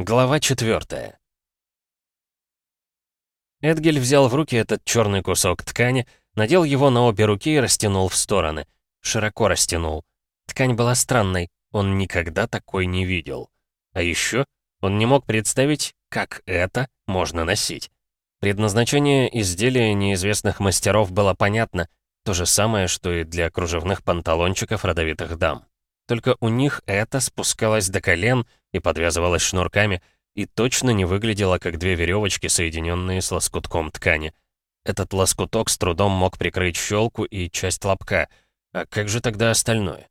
Глава 4 Эдгель взял в руки этот черный кусок ткани, надел его на обе руки и растянул в стороны. Широко растянул. Ткань была странной, он никогда такой не видел. А еще он не мог представить, как это можно носить. Предназначение изделия неизвестных мастеров было понятно, то же самое, что и для кружевных панталончиков родовитых дам. Только у них это спускалось до колен и подвязывалось шнурками, и точно не выглядело, как две веревочки, соединенные с лоскутком ткани. Этот лоскуток с трудом мог прикрыть щелку и часть лобка. А как же тогда остальное?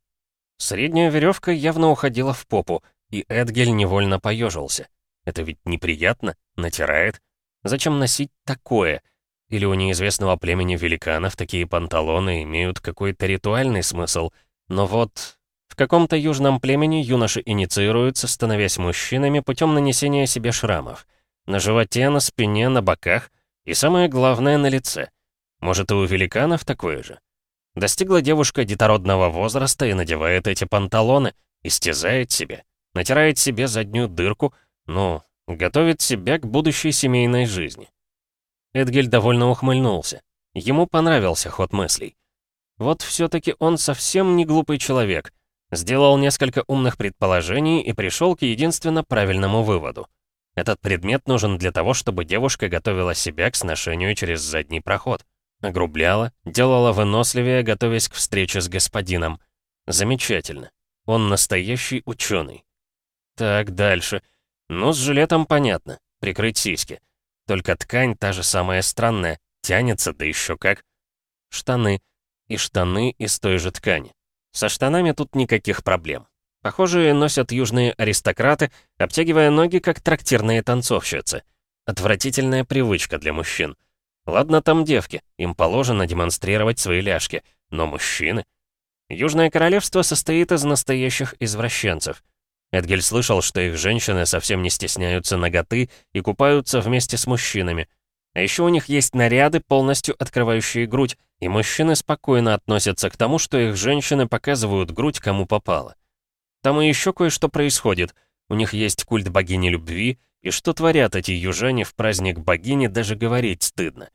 Средняя веревка явно уходила в попу, и Эдгель невольно поежился. Это ведь неприятно, натирает. Зачем носить такое? Или у неизвестного племени великанов такие панталоны имеют какой-то ритуальный смысл? Но вот каком-то южном племени юноши инициируются, становясь мужчинами путем нанесения себе шрамов. На животе, на спине, на боках и самое главное, на лице. Может, и у великанов такое же? Достигла девушка детородного возраста и надевает эти панталоны, истязает себе, натирает себе заднюю дырку, ну, готовит себя к будущей семейной жизни. Эдгель довольно ухмыльнулся. Ему понравился ход мыслей. Вот все-таки он совсем не глупый человек. Сделал несколько умных предположений и пришел к единственно правильному выводу. Этот предмет нужен для того, чтобы девушка готовила себя к сношению через задний проход. Огрубляла, делала выносливее, готовясь к встрече с господином. Замечательно. Он настоящий ученый. Так, дальше. Ну, с жилетом понятно. Прикрыть сиськи. Только ткань та же самая странная. Тянется, да еще как. Штаны. И штаны из той же ткани. Со штанами тут никаких проблем. Похожие носят южные аристократы, обтягивая ноги, как трактирные танцовщицы. Отвратительная привычка для мужчин. Ладно там девки, им положено демонстрировать свои ляжки, но мужчины... Южное королевство состоит из настоящих извращенцев. Эдгель слышал, что их женщины совсем не стесняются ноготы и купаются вместе с мужчинами. А еще у них есть наряды, полностью открывающие грудь, и мужчины спокойно относятся к тому, что их женщины показывают грудь кому попало. Там и еще кое-что происходит. У них есть культ богини любви, и что творят эти южане в праздник богини, даже говорить стыдно.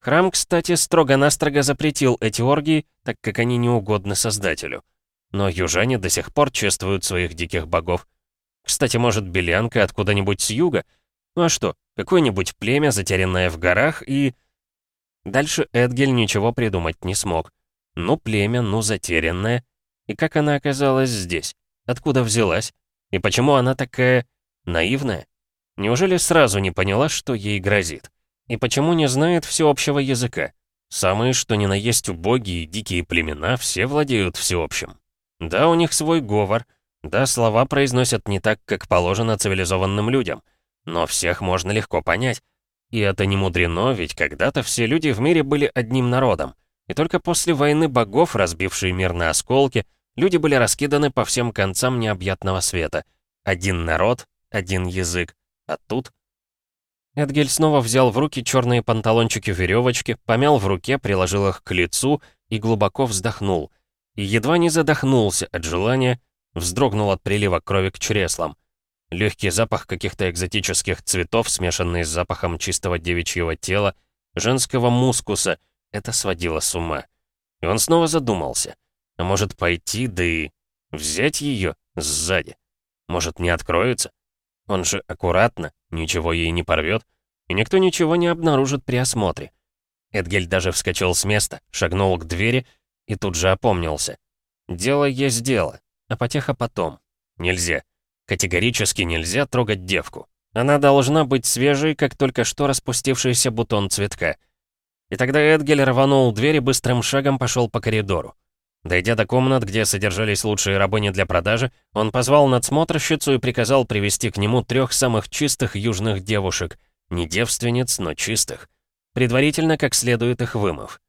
Храм, кстати, строго-настрого запретил эти оргии, так как они не угодны Создателю. Но южане до сих пор чествуют своих диких богов. Кстати, может, Белянка откуда-нибудь с юга? Ну а что, какое-нибудь племя, затерянное в горах, и... Дальше Эдгель ничего придумать не смог. Ну племя, ну затерянное. И как она оказалась здесь? Откуда взялась? И почему она такая... наивная? Неужели сразу не поняла, что ей грозит? И почему не знает всеобщего языка? Самые, что ни на есть убогие дикие племена, все владеют всеобщим. Да, у них свой говор, да, слова произносят не так, как положено цивилизованным людям, но всех можно легко понять. И это не мудрено, ведь когда-то все люди в мире были одним народом. И только после войны богов, разбившей мир на осколки, люди были раскиданы по всем концам необъятного света. Один народ, один язык. А тут... Эдгель снова взял в руки черные панталончики-веревочки, помял в руке, приложил их к лицу и глубоко вздохнул. И едва не задохнулся от желания, вздрогнул от прилива крови к чреслам. Легкий запах каких-то экзотических цветов, смешанный с запахом чистого девичьего тела, женского мускуса, это сводило с ума. И он снова задумался. А может пойти, да и взять ее сзади? Может, не откроется? Он же аккуратно, ничего ей не порвет, и никто ничего не обнаружит при осмотре. Эдгель даже вскочил с места, шагнул к двери и тут же опомнился. Дело есть дело, а потеха потом. Нельзя. Категорически нельзя трогать девку. Она должна быть свежей, как только что распустившийся бутон цветка. И тогда Эдгель рванул дверь и быстрым шагом пошел по коридору. Дойдя до комнат, где содержались лучшие рабыни для продажи, он позвал надсмотрщицу и приказал привести к нему трех самых чистых южных девушек, не девственниц, но чистых, предварительно как следует их вымыв.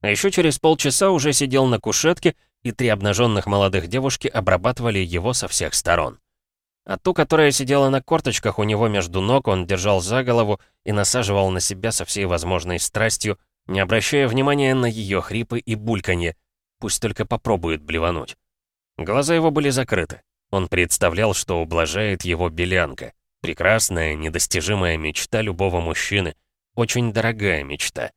А еще через полчаса уже сидел на кушетке, и три обнаженных молодых девушки обрабатывали его со всех сторон. А ту, которая сидела на корточках у него между ног, он держал за голову и насаживал на себя со всей возможной страстью, не обращая внимания на ее хрипы и бульканье. Пусть только попробует блевануть. Глаза его были закрыты. Он представлял, что ублажает его белянка. Прекрасная, недостижимая мечта любого мужчины. Очень дорогая мечта.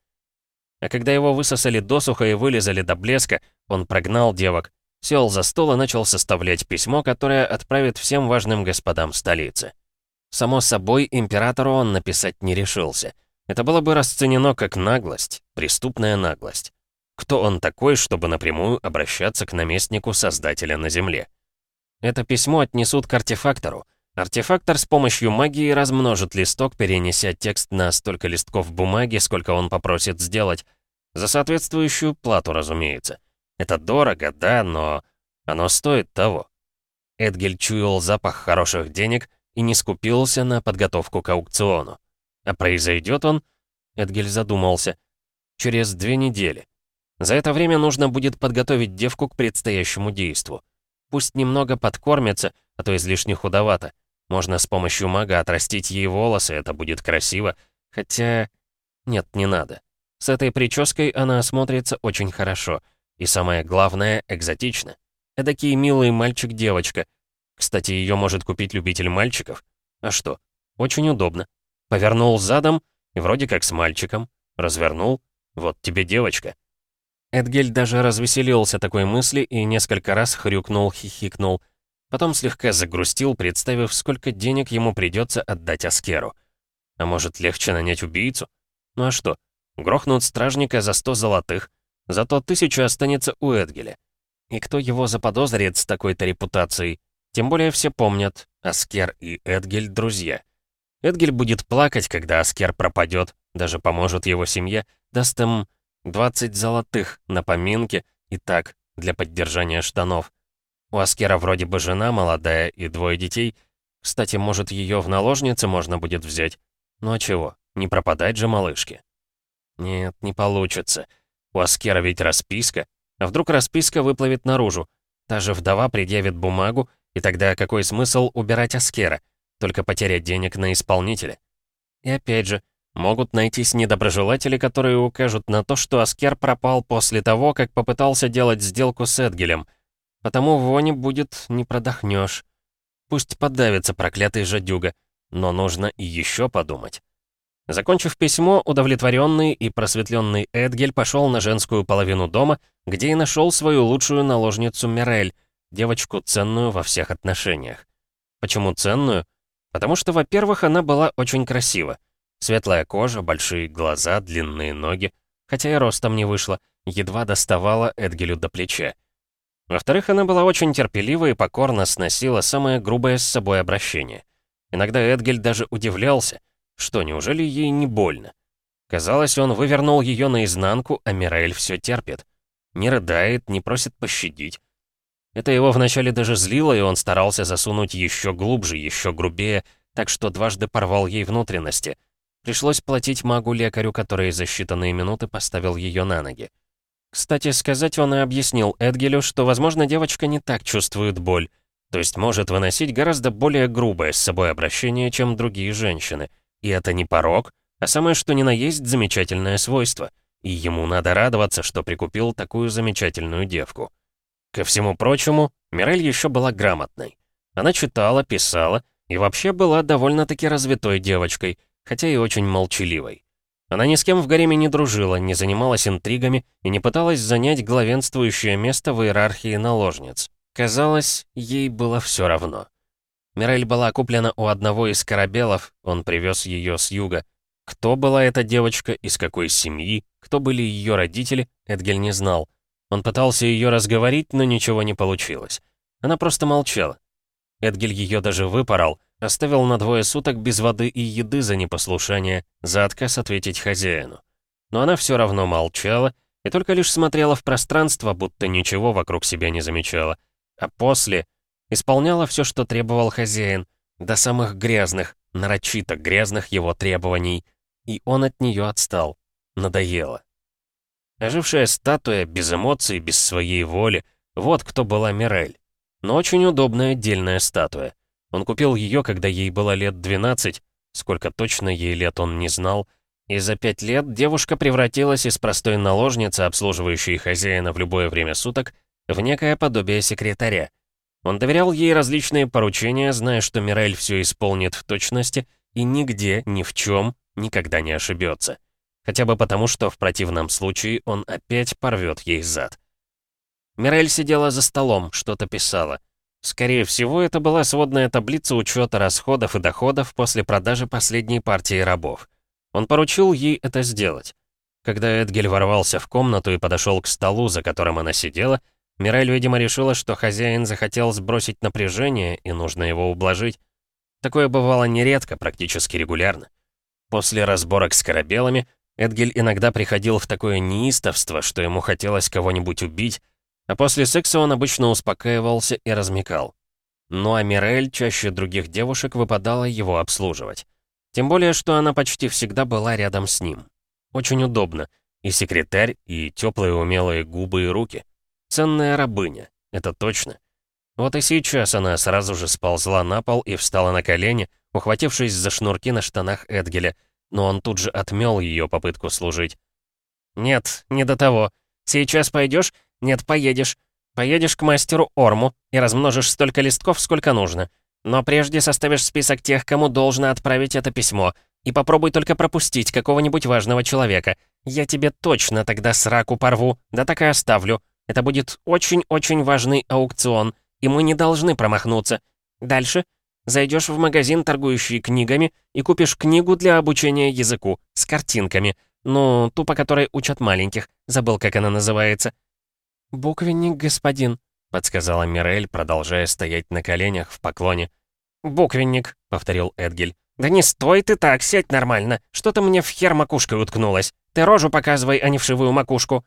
А когда его высосали досуха и вылезали до блеска, он прогнал девок, сел за стол и начал составлять письмо, которое отправит всем важным господам столицы. Само собой, императору он написать не решился. Это было бы расценено как наглость, преступная наглость. Кто он такой, чтобы напрямую обращаться к наместнику Создателя на Земле? Это письмо отнесут к артефактору. Артефактор с помощью магии размножит листок, перенеся текст на столько листков бумаги, сколько он попросит сделать. За соответствующую плату, разумеется. Это дорого, да, но оно стоит того. Эдгель чуял запах хороших денег и не скупился на подготовку к аукциону. А произойдет он, Эдгель задумался, через две недели. За это время нужно будет подготовить девку к предстоящему действу. Пусть немного подкормится, а то излишне худовато. Можно с помощью мага отрастить ей волосы, это будет красиво. Хотя... Нет, не надо. С этой прической она смотрится очень хорошо. И самое главное, экзотично. Эдакий милый мальчик-девочка. Кстати, ее может купить любитель мальчиков. А что? Очень удобно. Повернул задом, и вроде как с мальчиком. Развернул. Вот тебе девочка. Эдгель даже развеселился такой мысли и несколько раз хрюкнул-хихикнул. Потом слегка загрустил, представив, сколько денег ему придется отдать Аскеру. А может, легче нанять убийцу? Ну а что? Грохнут стражника за сто золотых, зато тысяча останется у Эдгеля. И кто его заподозрит с такой-то репутацией? Тем более все помнят, Аскер и Эдгель — друзья. Эдгель будет плакать, когда Аскер пропадет, даже поможет его семье, даст им 20 золотых на поминки и так, для поддержания штанов. У Аскера вроде бы жена молодая и двое детей. Кстати, может, ее в наложнице можно будет взять. Ну а чего, не пропадать же малышке. Нет, не получится. У Аскера ведь расписка. А вдруг расписка выплывет наружу? Та же вдова предъявит бумагу, и тогда какой смысл убирать Аскера? Только потерять денег на исполнителя. И опять же, могут найтись недоброжелатели, которые укажут на то, что Аскер пропал после того, как попытался делать сделку с Эдгелем. Потому вони будет не продохнешь. Пусть подавится проклятый жадюга, но нужно и еще подумать. Закончив письмо, удовлетворенный и просветленный Эдгель пошел на женскую половину дома, где и нашел свою лучшую наложницу Мирель, девочку ценную во всех отношениях. Почему ценную? Потому что, во-первых, она была очень красива. Светлая кожа, большие глаза, длинные ноги, хотя и ростом не вышла, едва доставала Эдгелю до плеча. Во-вторых, она была очень терпелива и покорно сносила самое грубое с собой обращение. Иногда Эдгель даже удивлялся, что, неужели ей не больно? Казалось, он вывернул ее наизнанку, а Мираэль все терпит. Не рыдает, не просит пощадить. Это его вначале даже злило, и он старался засунуть еще глубже, еще грубее, так что дважды порвал ей внутренности. Пришлось платить магу-лекарю, который за считанные минуты поставил ее на ноги. Кстати сказать, он и объяснил Эдгелю, что, возможно, девочка не так чувствует боль, то есть может выносить гораздо более грубое с собой обращение, чем другие женщины — и это не порог, а самое что ни на есть замечательное свойство. И ему надо радоваться, что прикупил такую замечательную девку. Ко всему прочему, Мирель еще была грамотной. Она читала, писала и вообще была довольно-таки развитой девочкой, хотя и очень молчаливой. Она ни с кем в гареме не дружила, не занималась интригами и не пыталась занять главенствующее место в иерархии наложниц. Казалось, ей было все равно. Мирель была куплена у одного из корабелов, он привез ее с юга. Кто была эта девочка, из какой семьи, кто были ее родители, Эдгель не знал. Он пытался ее разговорить, но ничего не получилось. Она просто молчала. Эдгель ее даже выпорол, оставил на двое суток без воды и еды за непослушание, за отказ ответить хозяину. Но она все равно молчала и только лишь смотрела в пространство, будто ничего вокруг себя не замечала. А после Исполняла все, что требовал хозяин, до самых грязных, нарочито грязных его требований, и он от нее отстал. Надоело. Ожившая статуя, без эмоций, без своей воли, вот кто была Мирель. Но очень удобная отдельная статуя. Он купил ее, когда ей было лет 12, сколько точно ей лет он не знал, и за пять лет девушка превратилась из простой наложницы, обслуживающей хозяина в любое время суток, в некое подобие секретаря. Он доверял ей различные поручения, зная, что Мирель все исполнит в точности и нигде, ни в чем никогда не ошибется. Хотя бы потому, что в противном случае он опять порвет ей зад. Мирель сидела за столом, что-то писала. Скорее всего, это была сводная таблица учета расходов и доходов после продажи последней партии рабов. Он поручил ей это сделать. Когда Эдгель ворвался в комнату и подошел к столу, за которым она сидела, Мирель, видимо, решила, что хозяин захотел сбросить напряжение и нужно его ублажить. Такое бывало нередко, практически регулярно. После разборок с корабелами Эдгель иногда приходил в такое неистовство, что ему хотелось кого-нибудь убить, а после секса он обычно успокаивался и размекал. Ну а Мирель чаще других девушек выпадала его обслуживать. Тем более, что она почти всегда была рядом с ним. Очень удобно. И секретарь, и теплые умелые губы и руки. Ценная рабыня, это точно. Вот и сейчас она сразу же сползла на пол и встала на колени, ухватившись за шнурки на штанах Эдгеля, но он тут же отмел ее попытку служить. «Нет, не до того. Сейчас пойдешь нет, поедешь. Поедешь к мастеру Орму и размножишь столько листков, сколько нужно. Но прежде составишь список тех, кому должно отправить это письмо. И попробуй только пропустить какого-нибудь важного человека. Я тебе точно тогда сраку порву, да так и оставлю. Это будет очень-очень важный аукцион, и мы не должны промахнуться. Дальше зайдешь в магазин, торгующий книгами, и купишь книгу для обучения языку с картинками. Ну, ту, по которой учат маленьких. Забыл, как она называется. «Буквенник, господин», — подсказала Мирель, продолжая стоять на коленях в поклоне. «Буквенник», — повторил Эдгель. «Да не стой ты так, сядь нормально. Что ты мне в хер макушкой уткнулась? Ты рожу показывай, а не вшивую макушку».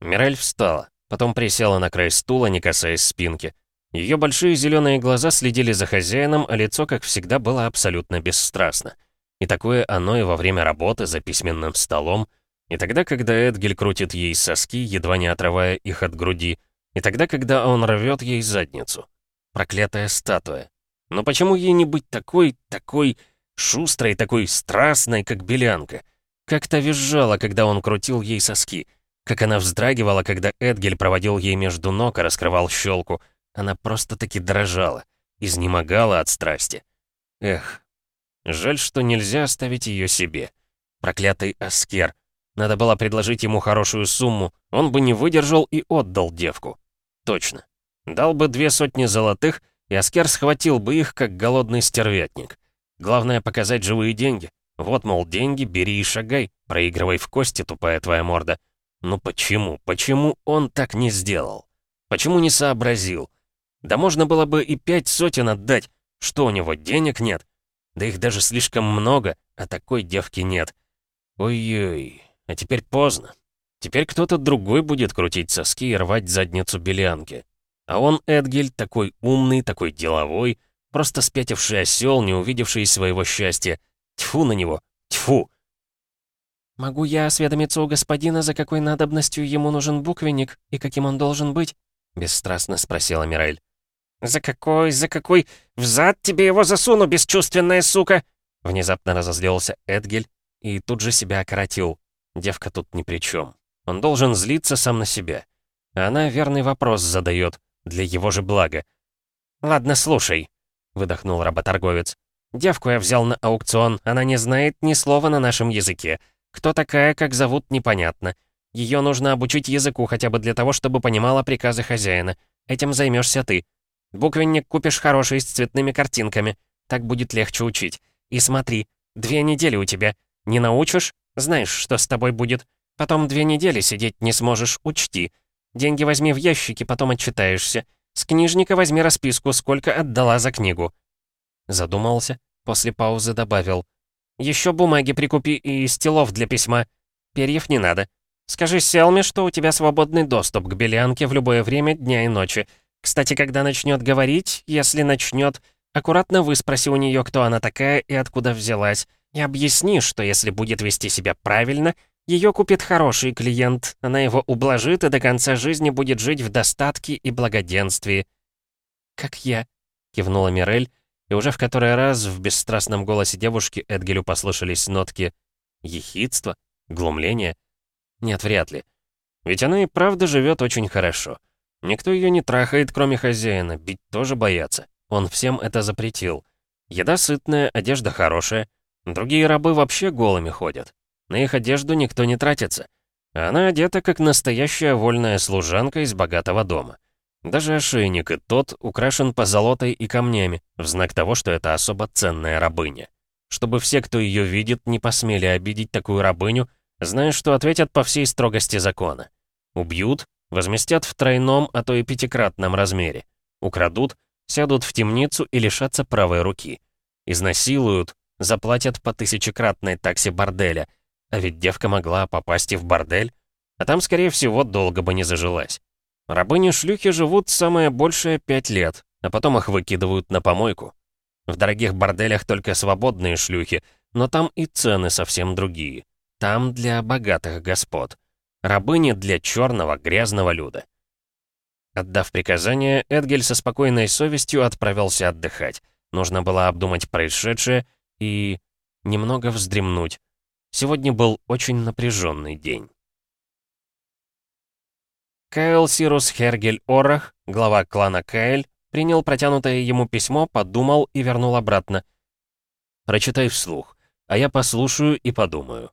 Мирель встала, потом присела на край стула, не касаясь спинки. Ее большие зеленые глаза следили за хозяином, а лицо, как всегда, было абсолютно бесстрастно. И такое оно и во время работы за письменным столом, и тогда, когда Эдгель крутит ей соски, едва не отрывая их от груди. И тогда, когда он рвет ей задницу. Проклятая статуя. Но почему ей не быть такой, такой шустрой, такой страстной, как белянка? Как-то визжала, когда он крутил ей соски. Как она вздрагивала, когда Эдгель проводил ей между ног и раскрывал щелку. Она просто-таки дрожала, изнемогала от страсти. Эх, жаль, что нельзя оставить ее себе. Проклятый Аскер — надо было предложить ему хорошую сумму, он бы не выдержал и отдал девку. Точно. Дал бы две сотни золотых, и Аскер схватил бы их, как голодный стервятник. Главное показать живые деньги. Вот, мол, деньги, бери и шагай, проигрывай в кости, тупая твоя морда. Но почему, почему он так не сделал? Почему не сообразил? Да можно было бы и пять сотен отдать. Что у него, денег нет? Да их даже слишком много, а такой девки нет. Ой-ой, а теперь поздно. Теперь кто-то другой будет крутить соски и рвать задницу белянки. А он, Эдгель, такой умный, такой деловой, просто спятивший осел, не увидевший своего счастья. Тьфу на него, тьфу. «Могу я осведомиться у господина, за какой надобностью ему нужен буквенник и каким он должен быть?» — бесстрастно спросила Мирель. «За какой, за какой? Взад тебе его засуну, бесчувственная сука!» Внезапно разозлился Эдгель и тут же себя окоротил. Девка тут ни при чем. Он должен злиться сам на себя. Она верный вопрос задает, для его же блага. «Ладно, слушай», — выдохнул работорговец. «Девку я взял на аукцион, она не знает ни слова на нашем языке. Кто такая, как зовут, непонятно. Ее нужно обучить языку хотя бы для того, чтобы понимала приказы хозяина. Этим займешься ты. Буквенник купишь хороший с цветными картинками. Так будет легче учить. И смотри, две недели у тебя. Не научишь знаешь, что с тобой будет. Потом две недели сидеть не сможешь, учти. Деньги возьми в ящике, потом отчитаешься. С книжника возьми расписку, сколько отдала за книгу». Задумался, после паузы добавил. «Еще бумаги прикупи и стилов для письма. Перьев не надо. Скажи Селме, что у тебя свободный доступ к Белянке в любое время дня и ночи. Кстати, когда начнет говорить, если начнет, аккуратно выспроси у нее, кто она такая и откуда взялась. И объясни, что если будет вести себя правильно, ее купит хороший клиент, она его ублажит и до конца жизни будет жить в достатке и благоденствии. «Как я», — кивнула Мирель, и уже в который раз в бесстрастном голосе девушки Эдгелю послышались нотки ехидства, глумления. Нет, вряд ли. Ведь она и правда живет очень хорошо. Никто ее не трахает, кроме хозяина, бить тоже боятся. Он всем это запретил. Еда сытная, одежда хорошая. Другие рабы вообще голыми ходят. На их одежду никто не тратится. А она одета, как настоящая вольная служанка из богатого дома. Даже ошейник и тот украшен позолотой и камнями, в знак того, что это особо ценная рабыня. Чтобы все, кто ее видит, не посмели обидеть такую рабыню, зная, что ответят по всей строгости закона. Убьют, возместят в тройном, а то и пятикратном размере. Украдут, сядут в темницу и лишатся правой руки. Изнасилуют, заплатят по тысячекратной таксе борделя. А ведь девка могла попасть и в бордель, а там, скорее всего, долго бы не зажилась. Рабыни-шлюхи живут самое большее пять лет, а потом их выкидывают на помойку. В дорогих борделях только свободные шлюхи, но там и цены совсем другие. Там для богатых господ. Рабыни для черного грязного люда. Отдав приказание, Эдгель со спокойной совестью отправился отдыхать. Нужно было обдумать происшедшее и... немного вздремнуть. Сегодня был очень напряженный день. Кайл Сирус Хергель Орах, глава клана Каэль, принял протянутое ему письмо, подумал и вернул обратно. «Прочитай вслух, а я послушаю и подумаю».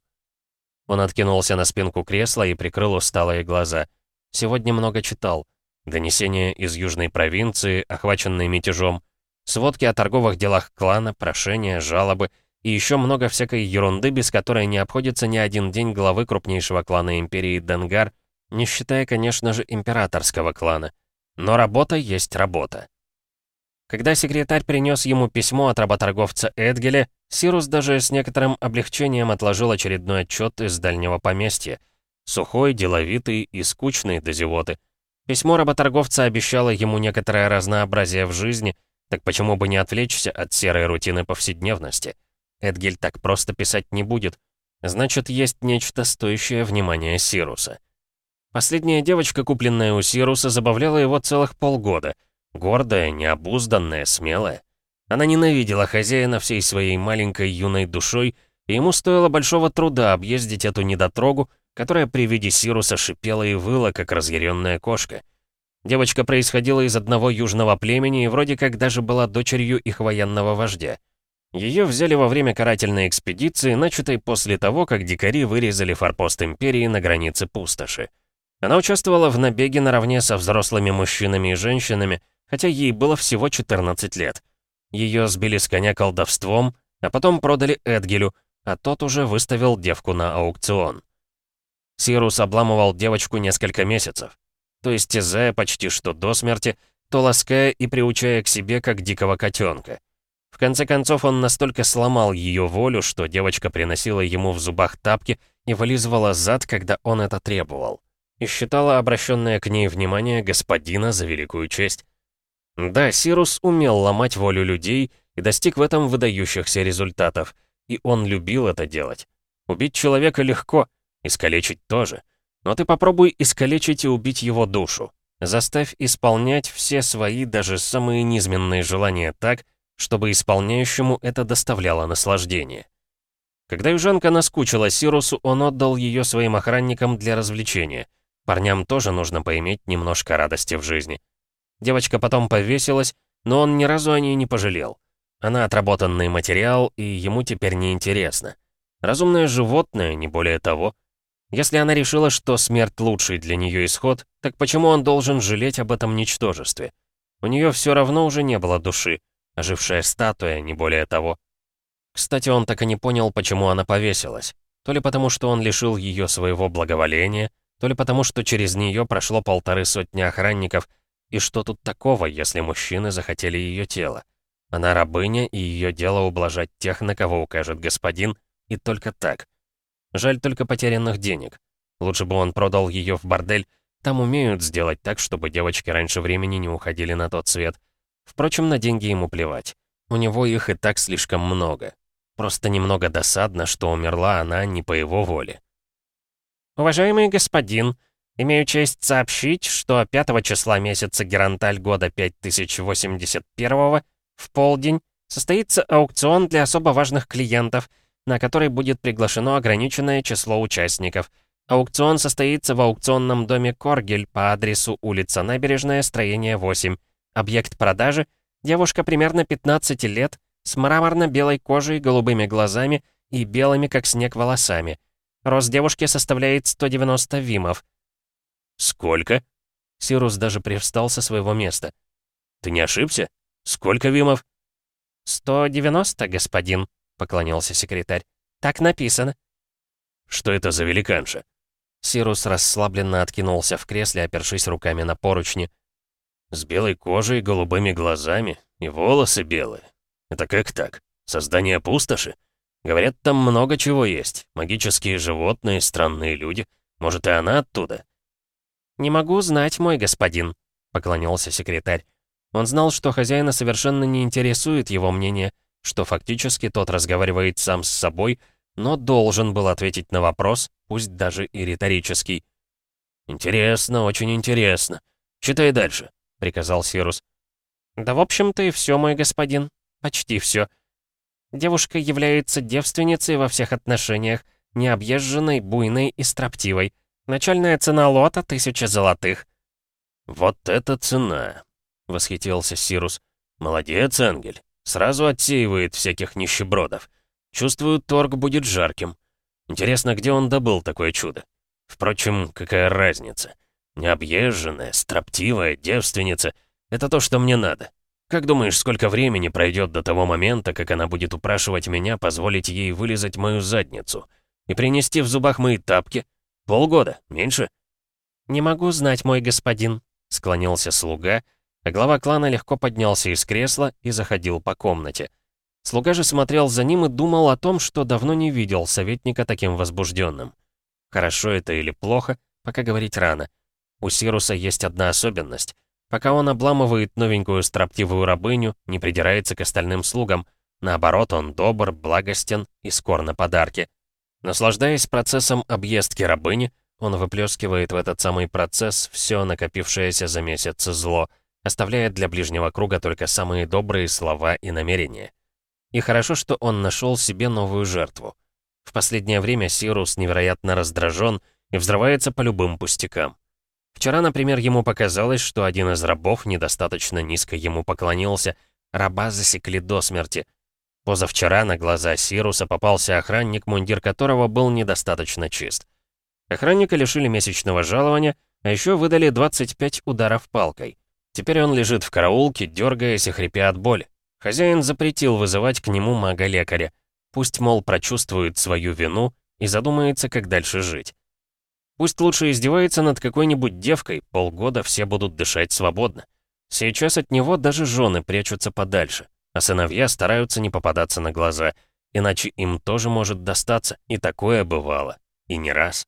Он откинулся на спинку кресла и прикрыл усталые глаза. Сегодня много читал. Донесения из южной провинции, охваченной мятежом, сводки о торговых делах клана, прошения, жалобы и еще много всякой ерунды, без которой не обходится ни один день главы крупнейшего клана империи Денгар — не считая, конечно же, императорского клана. Но работа есть работа. Когда секретарь принес ему письмо от работорговца Эдгеля, Сирус даже с некоторым облегчением отложил очередной отчет из дальнего поместья. Сухой, деловитый и скучный до зевоты. Письмо работорговца обещало ему некоторое разнообразие в жизни, так почему бы не отвлечься от серой рутины повседневности? Эдгель так просто писать не будет. Значит, есть нечто стоящее внимания Сируса. Последняя девочка, купленная у Сируса, забавляла его целых полгода. Гордая, необузданная, смелая. Она ненавидела хозяина всей своей маленькой юной душой, и ему стоило большого труда объездить эту недотрогу, которая при виде Сируса шипела и выла, как разъяренная кошка. Девочка происходила из одного южного племени и вроде как даже была дочерью их военного вождя. Ее взяли во время карательной экспедиции, начатой после того, как дикари вырезали форпост Империи на границе пустоши. Она участвовала в набеге наравне со взрослыми мужчинами и женщинами, хотя ей было всего 14 лет. Ее сбили с коня колдовством, а потом продали Эдгелю, а тот уже выставил девку на аукцион. Сирус обламывал девочку несколько месяцев, то есть тезая почти что до смерти, то лаская и приучая к себе, как дикого котенка. В конце концов, он настолько сломал ее волю, что девочка приносила ему в зубах тапки и вылизывала зад, когда он это требовал и считала обращенное к ней внимание господина за великую честь. Да, Сирус умел ломать волю людей и достиг в этом выдающихся результатов, и он любил это делать. Убить человека легко, искалечить тоже. Но ты попробуй искалечить и убить его душу. Заставь исполнять все свои, даже самые низменные желания так, чтобы исполняющему это доставляло наслаждение. Когда южанка наскучила Сирусу, он отдал ее своим охранникам для развлечения — Парням тоже нужно поиметь немножко радости в жизни. Девочка потом повесилась, но он ни разу о ней не пожалел. Она отработанный материал, и ему теперь не интересно. Разумное животное, не более того. Если она решила, что смерть лучший для нее исход, так почему он должен жалеть об этом ничтожестве? У нее все равно уже не было души, ожившая статуя, не более того. Кстати, он так и не понял, почему она повесилась. То ли потому, что он лишил ее своего благоволения, то ли потому, что через нее прошло полторы сотни охранников, и что тут такого, если мужчины захотели ее тело? Она рабыня, и ее дело ублажать тех, на кого укажет господин, и только так. Жаль только потерянных денег. Лучше бы он продал ее в бордель, там умеют сделать так, чтобы девочки раньше времени не уходили на тот свет. Впрочем, на деньги ему плевать. У него их и так слишком много. Просто немного досадно, что умерла она не по его воле. «Уважаемый господин, имею честь сообщить, что 5 числа месяца Геранталь года 5081 в полдень состоится аукцион для особо важных клиентов, на который будет приглашено ограниченное число участников. Аукцион состоится в аукционном доме Коргель по адресу улица Набережная, строение 8. Объект продажи — девушка примерно 15 лет, с мраморно-белой кожей, голубыми глазами и белыми, как снег, волосами. Рост девушки составляет 190 вимов. «Сколько?» Сирус даже привстал со своего места. «Ты не ошибся? Сколько вимов?» «190, господин», — поклонился секретарь. «Так написано». «Что это за великанша?» Сирус расслабленно откинулся в кресле, опершись руками на поручни. «С белой кожей, голубыми глазами и волосы белые. Это как так? Создание пустоши? Говорят, там много чего есть. Магические животные, странные люди. Может, и она оттуда?» «Не могу знать, мой господин», — поклонился секретарь. Он знал, что хозяина совершенно не интересует его мнение, что фактически тот разговаривает сам с собой, но должен был ответить на вопрос, пусть даже и риторический. «Интересно, очень интересно. Читай дальше», — приказал Сирус. «Да, в общем-то, и все, мой господин. Почти все. Девушка является девственницей во всех отношениях, необъезженной, буйной и строптивой. Начальная цена лота — тысяча золотых». «Вот это цена!» — восхитился Сирус. «Молодец, Ангель. Сразу отсеивает всяких нищебродов. Чувствую, торг будет жарким. Интересно, где он добыл такое чудо? Впрочем, какая разница? Необъезженная, строптивая, девственница — это то, что мне надо. Как думаешь, сколько времени пройдет до того момента, как она будет упрашивать меня позволить ей вылезать мою задницу и принести в зубах мои тапки? Полгода? Меньше?» «Не могу знать, мой господин», — склонился слуга, а глава клана легко поднялся из кресла и заходил по комнате. Слуга же смотрел за ним и думал о том, что давно не видел советника таким возбужденным. Хорошо это или плохо, пока говорить рано. У Сируса есть одна особенность. Пока он обламывает новенькую строптивую рабыню, не придирается к остальным слугам. Наоборот, он добр, благостен и скор на подарки. Наслаждаясь процессом объездки рабыни, он выплескивает в этот самый процесс все накопившееся за месяц зло, оставляя для ближнего круга только самые добрые слова и намерения. И хорошо, что он нашел себе новую жертву. В последнее время Сирус невероятно раздражен и взрывается по любым пустякам. Вчера, например, ему показалось, что один из рабов недостаточно низко ему поклонился, раба засекли до смерти. Позавчера на глаза Сируса попался охранник, мундир которого был недостаточно чист. Охранника лишили месячного жалования, а еще выдали 25 ударов палкой. Теперь он лежит в караулке, дергаясь и хрипя от боли. Хозяин запретил вызывать к нему мага-лекаря. Пусть, мол, прочувствует свою вину и задумается, как дальше жить. Пусть лучше издевается над какой-нибудь девкой, полгода все будут дышать свободно. Сейчас от него даже жены прячутся подальше, а сыновья стараются не попадаться на глаза, иначе им тоже может достаться, и такое бывало, и не раз.